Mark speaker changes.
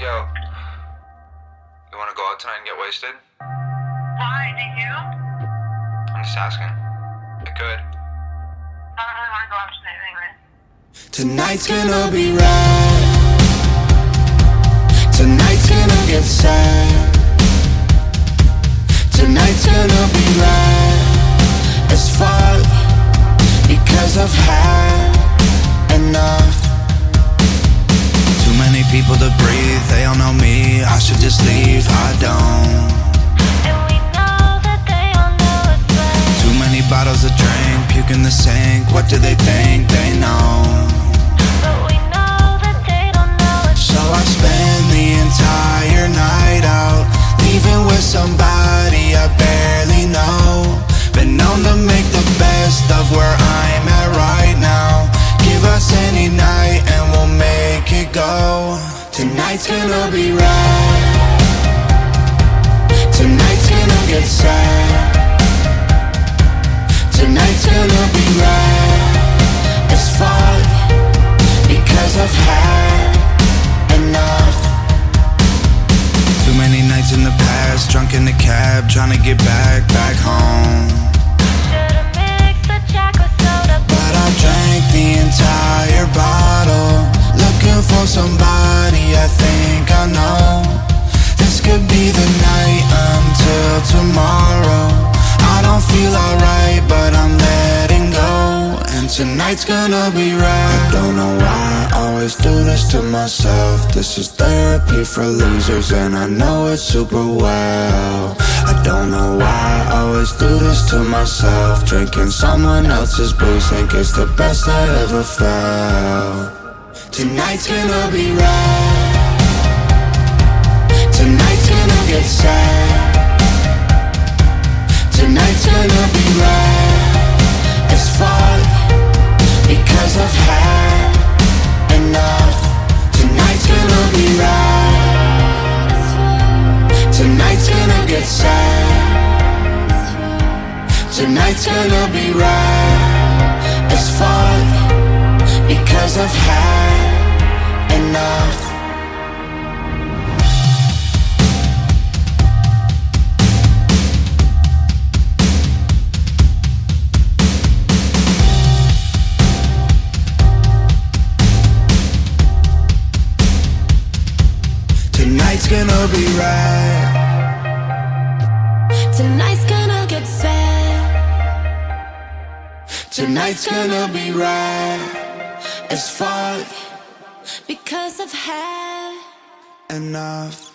Speaker 1: Yo, you wanna go out tonight and get wasted?
Speaker 2: Why? Do you?
Speaker 1: I'm just asking. I could.
Speaker 2: I don't really want to go out tonight anyway.
Speaker 3: Tonight's gonna be right. People to breathe, they all know me. I should just leave, I don't.
Speaker 4: And we know that they all know it's right.
Speaker 3: Too many bottles of drink, puke in the sink. What do they think? They know.
Speaker 4: But we know
Speaker 3: gonna be right. Tonight's gonna get sad. Tonight's gonna be right as fuck because I've had enough. Too many nights in the past, drunk in the cab, trying to get back, back home.
Speaker 4: Should've mixed the Jack with soda,
Speaker 3: But I drank the entire tonight's gonna be right. I don't know why I always do this to myself. This is therapy for losers, and I know it super well. I don't know why I always do this to myself. Drinking someone else's booze, think it's the best I ever felt. Tonight's gonna be right. Tonight's gonna be right as fuck because I've had enough. Tonight's gonna be right. Tonight's Tonight's gonna be right as fuck
Speaker 4: Because I've had
Speaker 3: enough.